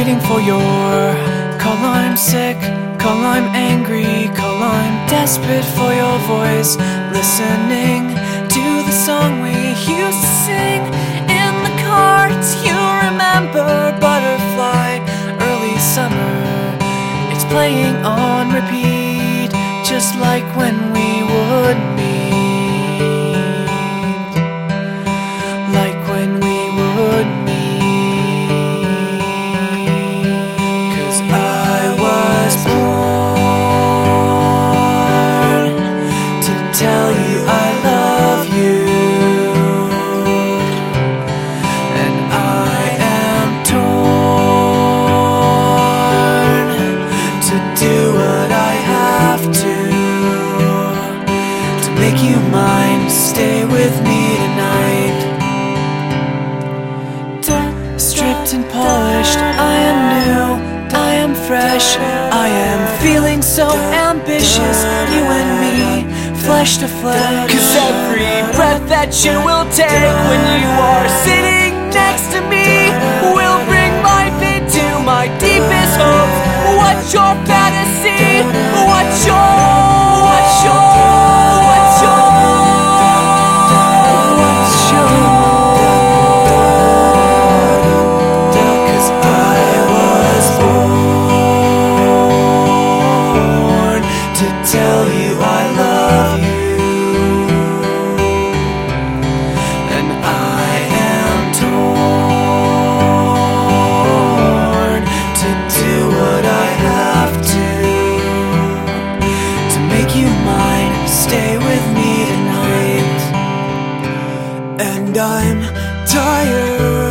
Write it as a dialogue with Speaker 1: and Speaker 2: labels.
Speaker 1: waiting for your call. I'm sick, call. I'm angry, call. I'm desperate for your voice. Listening to the song we used to sing in the car. You remember Butterfly? Early summer, it's playing on repeat, just like when we would meet. Stay with me tonight. Stripped and polished, I am new, I am fresh, I am feeling so ambitious, you and me, flesh to flesh.
Speaker 2: Cause every breath that you will take when you are sitting next to me
Speaker 1: mine. Stay with me tonight. And I'm tired.